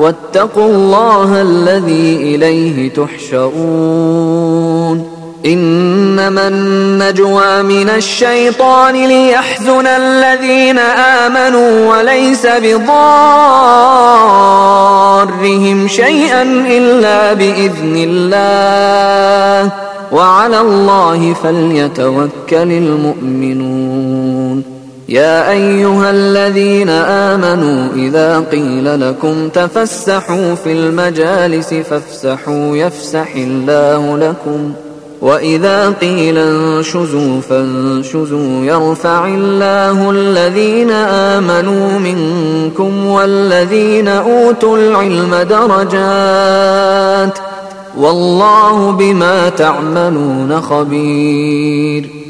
واتقوا الله الذي إليه تحشرون. إنما النجوى من الشيطان ليحزن الذين آمنوا وليس بضارهم شيئا إلا بإذن الله. وعلى الله فليتوكل المؤمنون. يا أيها الذين آمنوا إذا قيل لكم تفسحوا في المجالس فافسحوا يفسح الله لكم وإذا قيل انشزوا فانشزوا يرفع الله الذين آمنوا منكم والذين أوتوا العلم درجات والله بما تعملون خبير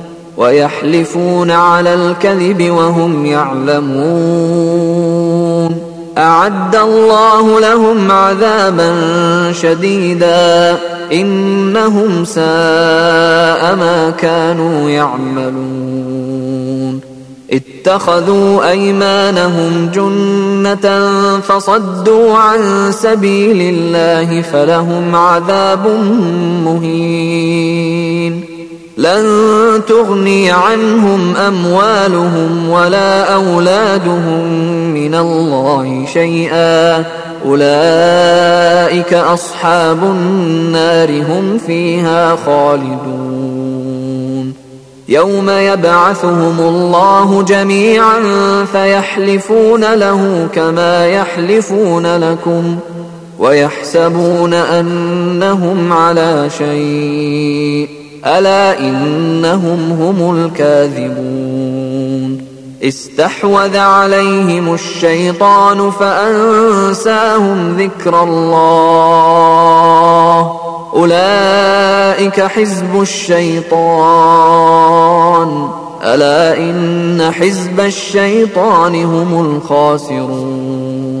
ويحلفون على الكذب وهم يعلمون. أعد الله لهم عذابا شديدا. إنهم ساء ما كانوا يعملون. اتخذوا أيمانهم جنة فصدوا عن سبيل الله فلهم عذاب مهين. لن تغني عنهم أموالهم ولا أولادهم من الله شيئا. أولئك أصحاب النار هم فيها خالدون. يوم يبعثهم الله جميعا فيحلفون له كما يحلفون لكم ويحسبون أنهم على شيء. ألا إنهم هم الكاذبون استحوذ عليهم الشيطان فأنساهم ذكر الله أولئك حزب الشيطان ألا إن حزب الشيطان هم الخاسرون